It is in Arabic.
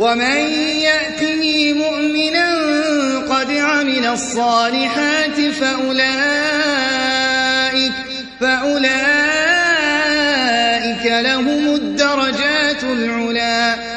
ومن يأته مؤمنا قد عمل الصالحات فأولئك, فأولئك لهم الدرجات العلا